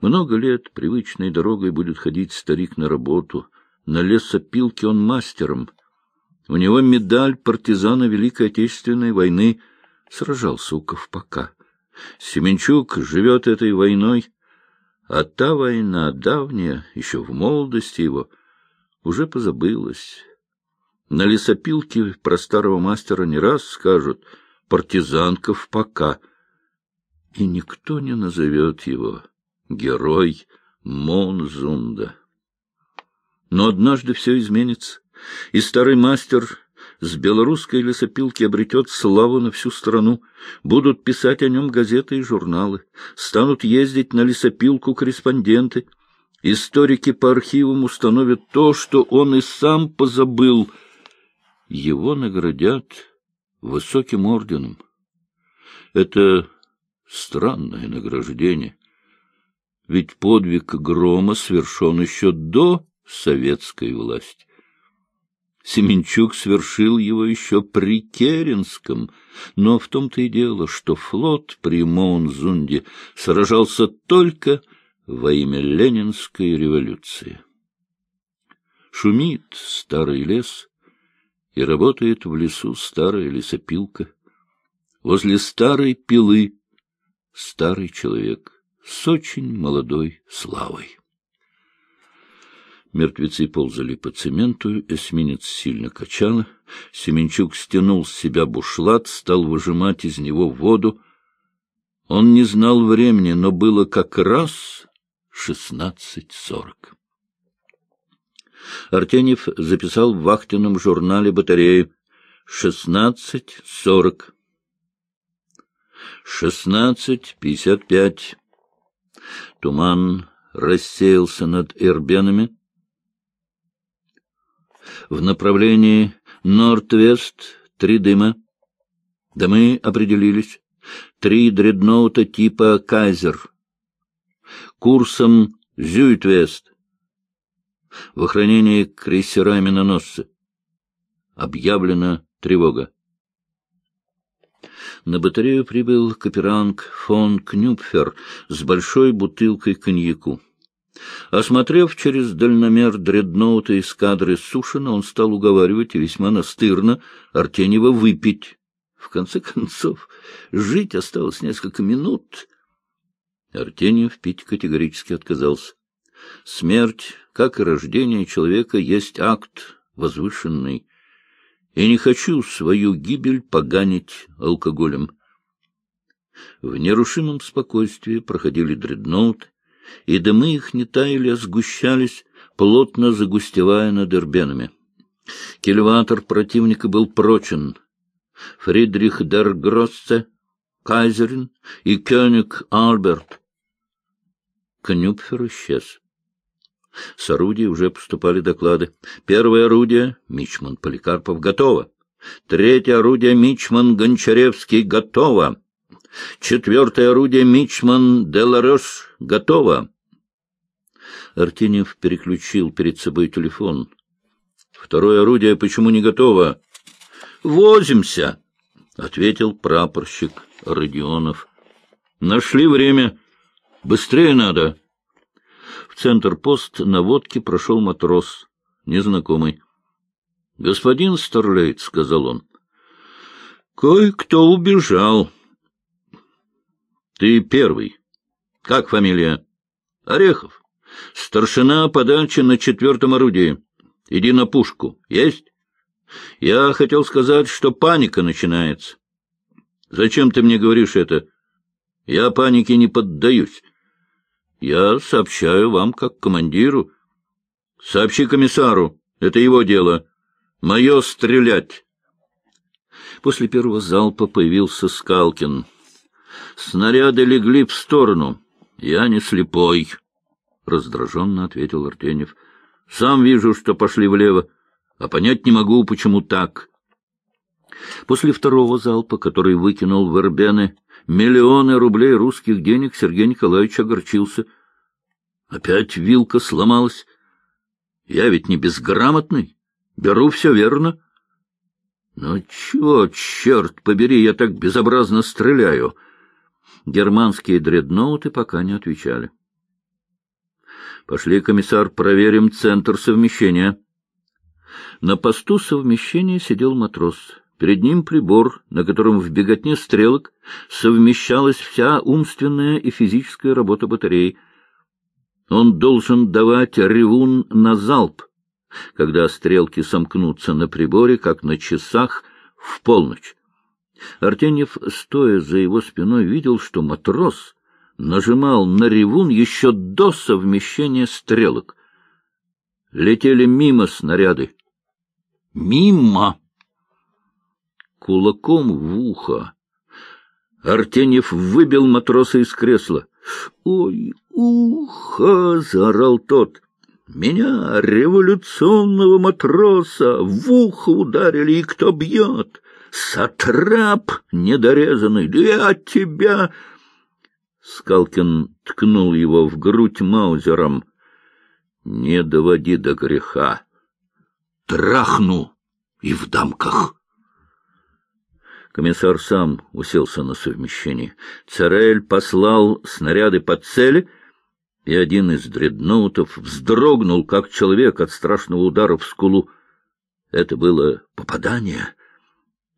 Много лет привычной дорогой будет ходить старик на работу. На лесопилке он мастером. У него медаль партизана Великой Отечественной войны. Сражался у Ковпака. Семенчук живет этой войной, а та война, давняя, еще в молодости его, уже позабылась. На лесопилке про старого мастера не раз скажут «партизанков пока», и никто не назовет его герой Монзунда. Но однажды все изменится, и старый мастер с белорусской лесопилки обретет славу на всю страну, будут писать о нем газеты и журналы, станут ездить на лесопилку корреспонденты, историки по архивам установят то, что он и сам позабыл. Его наградят высоким орденом. Это странное награждение, ведь подвиг грома совершен еще до советской власти. Семенчук свершил его еще при Керенском, но в том-то и дело, что флот при Моунзунде сражался только во имя Ленинской революции. Шумит старый лес, и работает в лесу старая лесопилка. Возле старой пилы старый человек с очень молодой славой. Мертвецы ползали по цементу, эсминец сильно качало. Семенчук стянул с себя бушлат, стал выжимать из него воду. Он не знал времени, но было как раз шестнадцать сорок. Артеньев записал в вахтенном журнале батареи «Шестнадцать сорок». «Шестнадцать пятьдесят пять». Туман рассеялся над Эрбенами. В направлении Норд-Вест три дыма. Дымы определились. Три дредноута типа «Кайзер». Курсом «Зюит-Вест». В охранении крейсера миноносцы. Объявлена тревога. На батарею прибыл каперанг фон Кнюпфер с большой бутылкой коньяку. Осмотрев через дальномер дредноута эскадры Сушина, он стал уговаривать весьма настырно Артеньева выпить. В конце концов, жить осталось несколько минут. Артеньев пить категорически отказался. Смерть, как и рождение человека, есть акт возвышенный. И не хочу свою гибель поганить алкоголем. В нерушимом спокойствии проходили дредноуты, и дымы их не таяли, а сгущались, плотно загустевая над эрбенами. Кильватор противника был прочен. Фридрих дер Гроссе, Кайзерин и Кёник Альберт. Кнюпфер исчез. С орудий уже поступали доклады. Первое орудие — Мичман Поликарпов — готово. Третье орудие — Мичман Гончаревский — готово. Четвертое орудие Мичман Делареш готово. Артеньев переключил перед собой телефон. Второе орудие почему не готово? Возимся, ответил прапорщик Родионов. Нашли время. Быстрее надо. В центр пост наводки прошел матрос, незнакомый. — Господин Старлейт, — сказал он, — кое-кто убежал. — Ты первый. Как фамилия? — Орехов. Старшина подачи на четвертом орудии. Иди на пушку. Есть? Я хотел сказать, что паника начинается. Зачем ты мне говоришь это? Я панике не поддаюсь. Я сообщаю вам как командиру. Сообщи комиссару. Это его дело. Мое стрелять. После первого залпа появился Скалкин. Снаряды легли в сторону. Я не слепой, — раздраженно ответил Артеньев. Сам вижу, что пошли влево, а понять не могу, почему так. После второго залпа, который выкинул в Эрбены миллионы рублей русских денег, Сергей Николаевич огорчился. Опять вилка сломалась. Я ведь не безграмотный, беру все верно. Но чего, черт побери, я так безобразно стреляю? Германские дредноуты пока не отвечали. Пошли, комиссар, проверим центр совмещения. На посту совмещения сидел матрос. Перед ним прибор, на котором в беготне стрелок совмещалась вся умственная и физическая работа батареи. Он должен давать ревун на залп, когда стрелки сомкнутся на приборе, как на часах в полночь. Артеньев, стоя за его спиной, видел, что матрос нажимал на ревун еще до совмещения стрелок. Летели мимо снаряды. Мимо! Кулаком в ухо. Артеньев выбил матроса из кресла. «Ой, ухо!» — заорал тот. «Меня, революционного матроса, в ухо ударили, и кто бьет? Сатрап недорезанный! Я тебя...» Скалкин ткнул его в грудь маузером. «Не доводи до греха. Трахну и в дамках». Комиссар сам уселся на совмещении. Царель послал снаряды по цели, и один из дредноутов вздрогнул, как человек от страшного удара в скулу. Это было попадание —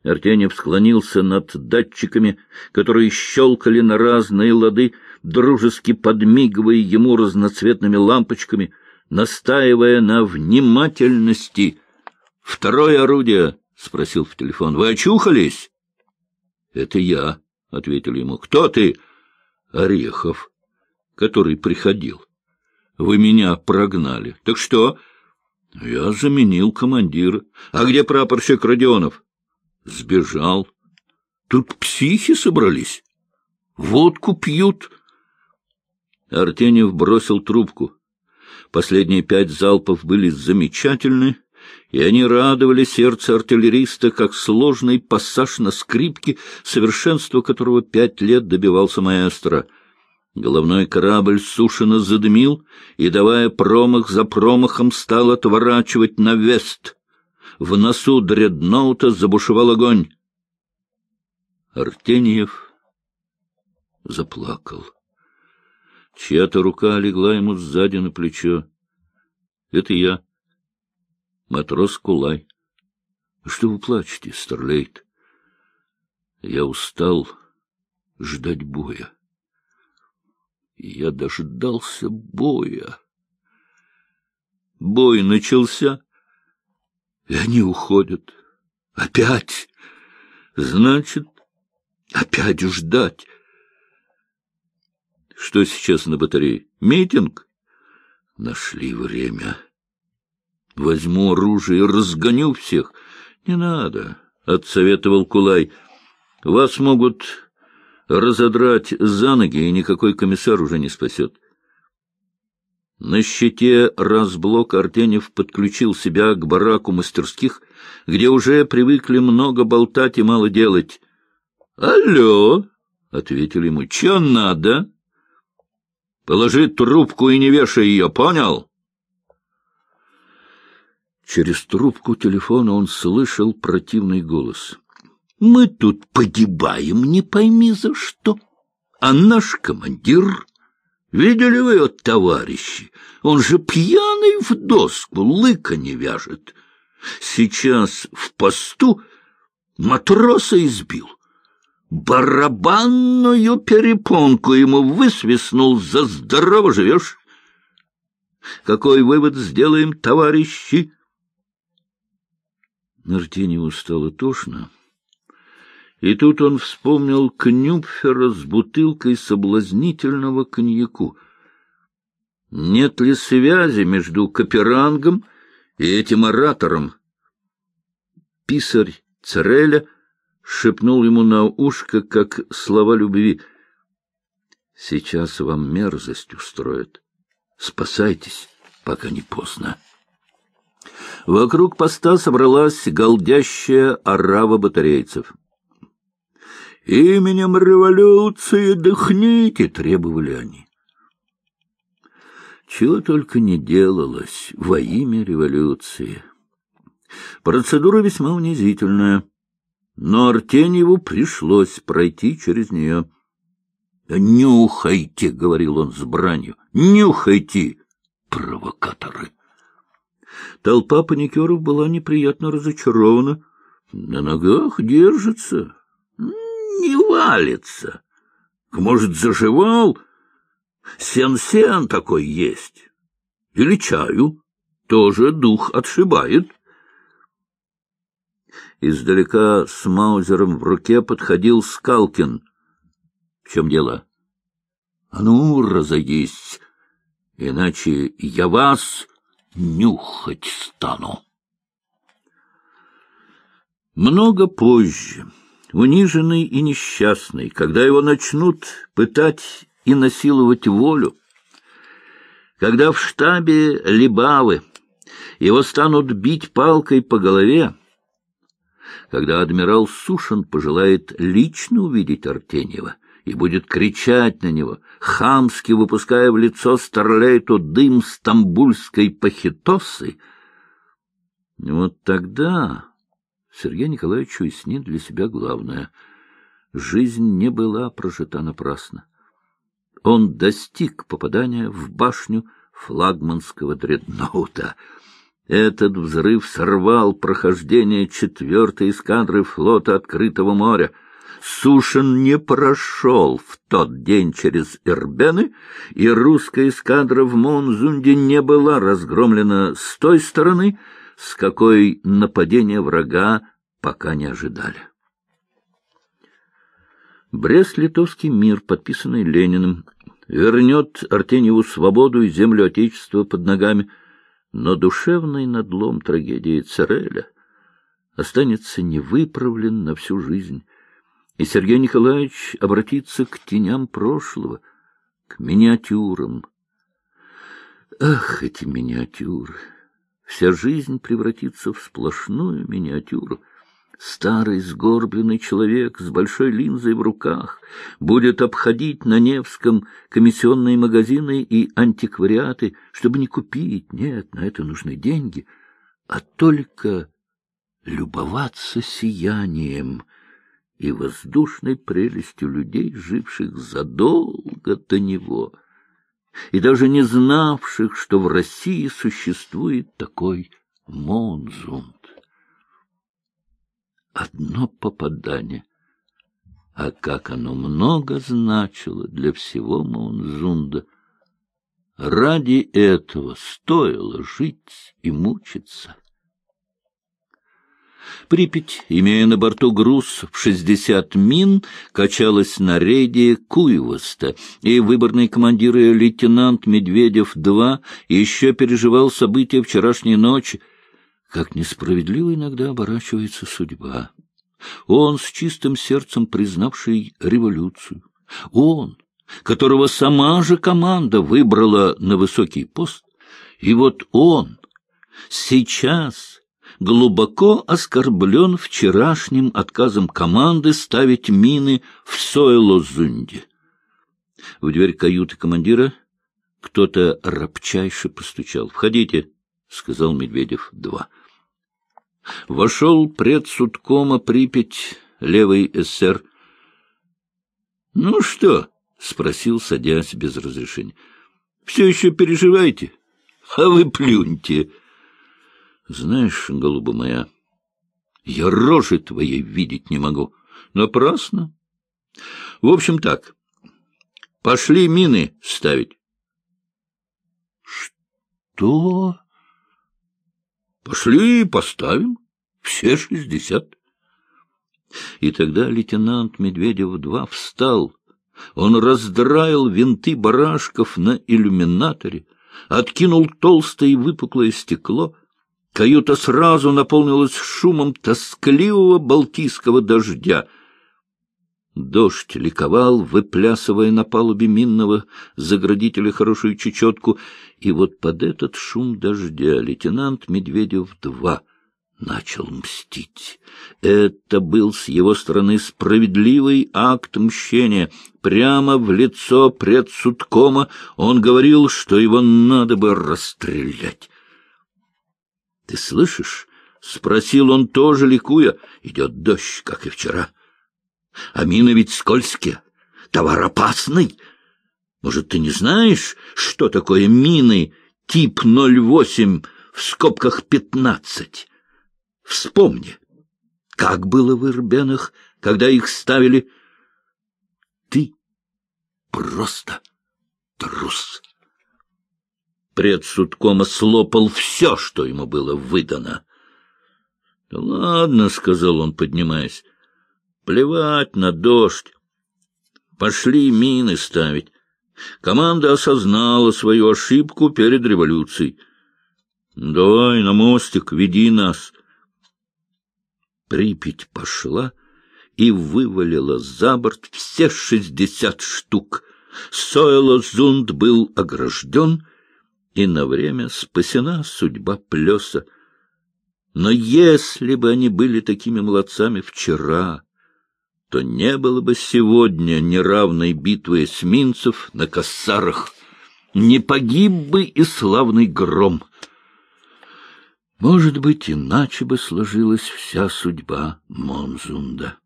Артеньев склонился над датчиками, которые щелкали на разные лады, дружески подмигивая ему разноцветными лампочками, настаивая на внимательности. — Второе орудие? — спросил в телефон. — Вы очухались? — Это я, — ответил ему. — Кто ты? — Орехов, который приходил. Вы меня прогнали. Так что? — Я заменил командира. — А где прапорщик Родионов? — Сбежал. Тут психи собрались. Водку пьют. Артеньев бросил трубку. Последние пять залпов были замечательны, и они радовали сердце артиллериста, как сложный пассаж на скрипке, совершенство которого пять лет добивался маэстро. Головной корабль сушено задымил и, давая промах за промахом, стал отворачивать на вест в носу дредноута забушевал огонь. Артеньев заплакал. Чья-то рука легла ему сзади на плечо. Это я, матрос Кулай. Что вы плачете, Старлейт? Я устал ждать боя. Я дождался боя. Бой начался, и они уходят. Опять. Значит, опять ждать. Что сейчас на батарее? Митинг? Нашли время. Возьму оружие и разгоню всех. Не надо, — отсоветовал Кулай. Вас могут разодрать за ноги, и никакой комиссар уже не спасет. На щите разблок Артенев подключил себя к бараку мастерских, где уже привыкли много болтать и мало делать. — Алло! — ответили ему. — Че надо? — Положи трубку и не вешай ее, понял? Через трубку телефона он слышал противный голос. — Мы тут погибаем, не пойми за что. А наш командир Видели вы его, товарищи? Он же пьяный в доску, лыка не вяжет. Сейчас в посту матроса избил. Барабанную перепонку ему высвистнул, за здорово живешь. Какой вывод сделаем, товарищи? Нартеневу стало тошно. И тут он вспомнил Кнюпфера с бутылкой соблазнительного коньяку. Нет ли связи между Каперангом и этим оратором? Писарь Цереля шепнул ему на ушко, как слова любви. «Сейчас вам мерзость устроят. Спасайтесь, пока не поздно». Вокруг поста собралась голдящая орава батарейцев. «Именем революции дыхните!» — требовали они. Чего только не делалось во имя революции. Процедура весьма унизительная, но Артеньеву пришлось пройти через нее. «Нюхайте!» — говорил он с бранью. «Нюхайте! Провокаторы. Толпа паникеров была неприятно разочарована. На ногах держится, не валится. Может, заживал? Сен-сен такой есть. Или чаю. Тоже дух отшибает. Издалека с маузером в руке подходил Скалкин. — В чем дело? — А ну, разойдись, иначе я вас нюхать стану. Много позже, униженный и несчастный, когда его начнут пытать и насиловать волю, когда в штабе Либавы его станут бить палкой по голове, когда адмирал Сушин пожелает лично увидеть Артеньева и будет кричать на него, хамски выпуская в лицо старлейту дым стамбульской пахитосы, вот тогда Сергею Николаевичу уяснит для себя главное — жизнь не была прожита напрасно. Он достиг попадания в башню флагманского дредноута — этот взрыв сорвал прохождение четвертой эскадры флота открытого моря. Сушин не прошел в тот день через Ирбены, и русская эскадра в Монзунде не была разгромлена с той стороны, с какой нападение врага пока не ожидали. Брест-Литовский мир, подписанный Лениным, вернет Артеньеву свободу и землю Отечества под ногами — но душевный надлом трагедии Цереля останется невыправлен на всю жизнь, и Сергей Николаевич обратится к теням прошлого, к миниатюрам. Ах, эти миниатюры! Вся жизнь превратится в сплошную миниатюру — Старый сгорбленный человек с большой линзой в руках будет обходить на Невском комиссионные магазины и антиквариаты, чтобы не купить, нет, на это нужны деньги, а только любоваться сиянием и воздушной прелестью людей, живших задолго до него, и даже не знавших, что в России существует такой Монзун одно попадание. А как оно много значило для всего Маунзунда! Ради этого стоило жить и мучиться. Припять, имея на борту груз в шестьдесят мин, качалась на рейде Куевоста, и выборный командир ее лейтенант Медведев-2 еще переживал события вчерашней ночи, как несправедливо иногда оборачивается судьба. Он, с чистым сердцем признавший революцию, он, которого сама же команда выбрала на высокий пост, и вот он сейчас глубоко оскорблен вчерашним отказом команды ставить мины в Сойлозунде. В дверь каюты командира кто-то рабчайше постучал. «Входите», — сказал Медведев-2. Вошел предсудкома Припять, левый эсер. — Ну что? — спросил, садясь без разрешения. — Все еще переживаете? А вы плюньте. — Знаешь, голуба моя, я рожи твоей видеть не могу. Напрасно. В общем так, пошли мины ставить. — Что? Пошли и поставим. Все шестьдесят. И тогда лейтенант Медведев-2 встал. Он раздраил винты барашков на иллюминаторе, откинул толстое и выпуклое стекло. Каюта сразу наполнилась шумом тоскливого балтийского дождя — Дождь ликовал, выплясывая на палубе минного заградителя хорошую чечетку, и вот под этот шум дождя лейтенант Медведев-2 начал мстить. Это был с его стороны справедливый акт мщения. Прямо в лицо предсудкома он говорил, что его надо бы расстрелять. — Ты слышишь? — спросил он тоже, ликуя. — Идет дождь, как и вчера. — а мины ведь скользкие, товар опасный. Может, ты не знаешь, что такое мины тип 08 в скобках 15. Вспомни, как было в Ирбенах, когда их ставили. Ты просто трус. Предсудкома слопал все, что ему было выдано. — Да ладно, — сказал он, поднимаясь, — плевать на дождь. Пошли мины ставить. Команда осознала свою ошибку перед революцией. Давай на мостик, веди нас. Припять пошла и вывалила за борт все шестьдесят штук. Сойло Зунд был огражден, и на время спасена судьба плеса. Но если бы они были такими молодцами вчера, то не было бы сегодня неравной битвы эсминцев на Кассарах, не погиб бы и славный гром. Может быть, иначе бы сложилась вся судьба Монзунда.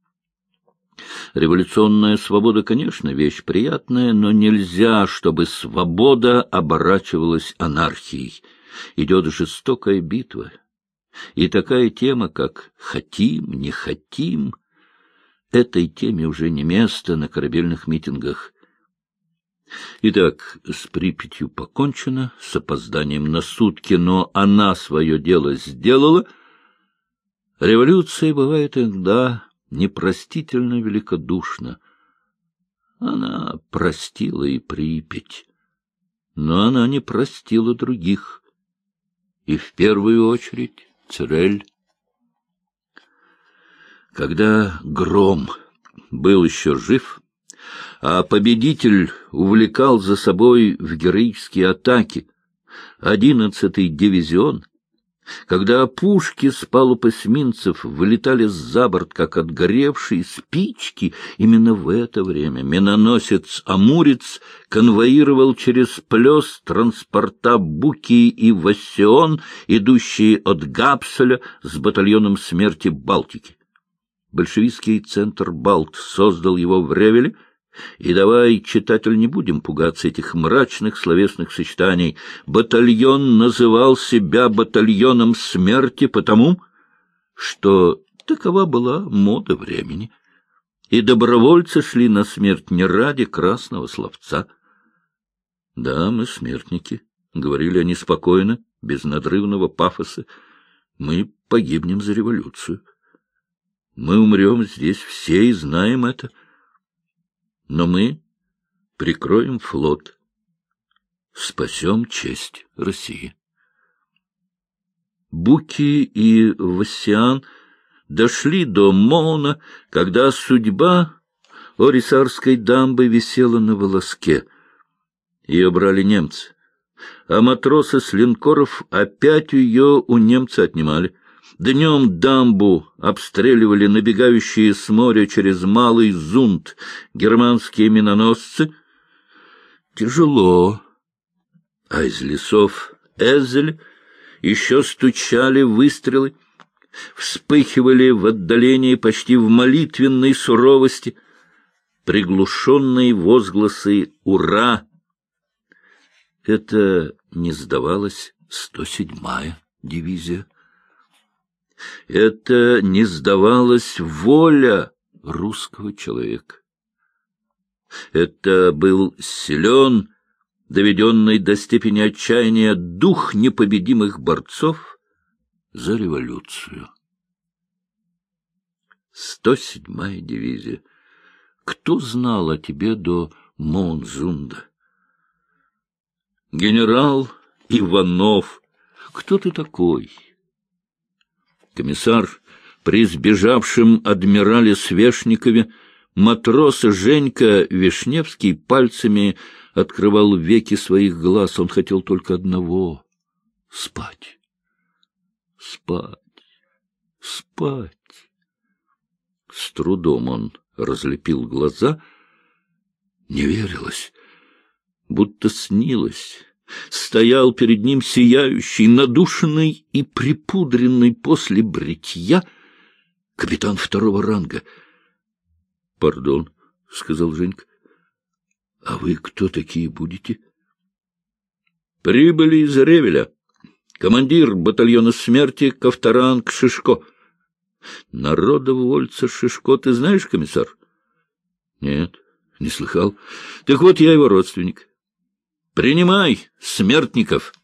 Революционная свобода, конечно, вещь приятная, но нельзя, чтобы свобода оборачивалась анархией. Идет жестокая битва. И такая тема, как «хотим, не хотим», этой теме уже не место на корабельных митингах. Итак, с Припятью покончено, с опозданием на сутки, но она свое дело сделала. Революция бывает иногда непростительно великодушна. Она простила и Припять, но она не простила других, и в первую очередь Цирель. Когда Гром был еще жив, а победитель увлекал за собой в героические атаки одиннадцатый дивизион, когда пушки с палуб эсминцев вылетали за борт, как отгоревшие спички, именно в это время миноносец «Амурец» конвоировал через плес транспорта «Буки» и «Вассион», идущие от Гапселя с батальоном смерти Балтики. Большевистский центр «Балт» создал его в Ревеле, и давай, читатель, не будем пугаться этих мрачных словесных сочетаний. Батальон называл себя батальоном смерти потому, что такова была мода времени, и добровольцы шли на смерть не ради красного словца. Да, мы смертники, — говорили они спокойно, без надрывного пафоса, — мы погибнем за революцию. Мы умрем здесь все и знаем это. Но мы прикроем флот, спасем честь России. Буки и Вассиан дошли до Моуна, когда судьба Орисарской дамбы висела на волоске. Ее брали немцы, а матросы с линкоров опять ее у немца отнимали. Днем дамбу обстреливали набегающие с моря через Малый Зунт германские миноносцы. Тяжело. А из лесов Эзель еще стучали выстрелы, вспыхивали в отдалении почти в молитвенной суровости приглушенные возгласы «Ура!». Это не сдавалась 107-я дивизия. Это не сдавалась воля русского человека. Это был силен, доведенный до степени отчаяния дух непобедимых борцов за революцию. 107-я дивизия. Кто знал о тебе до Монзунда? Генерал Иванов. Кто ты такой? Комиссар при сбежавшем адмирале Свешникове, матрос Женька Вишневский пальцами открывал веки своих глаз. Он хотел только одного — спать. Спать. Спать. С трудом он разлепил глаза. Не верилось, будто снилось стоял перед ним сияющий, надушенный и припудренный после бритья капитан второго ранга. — Пардон, — сказал Женька, — а вы кто такие будете? Прибыли из Ревеля. Командир батальона смерти Ковторанг Шишко. Народовольца Шишко ты знаешь, комиссар? Нет, не слыхал. Так вот, я его родственник. Принимай, смертников.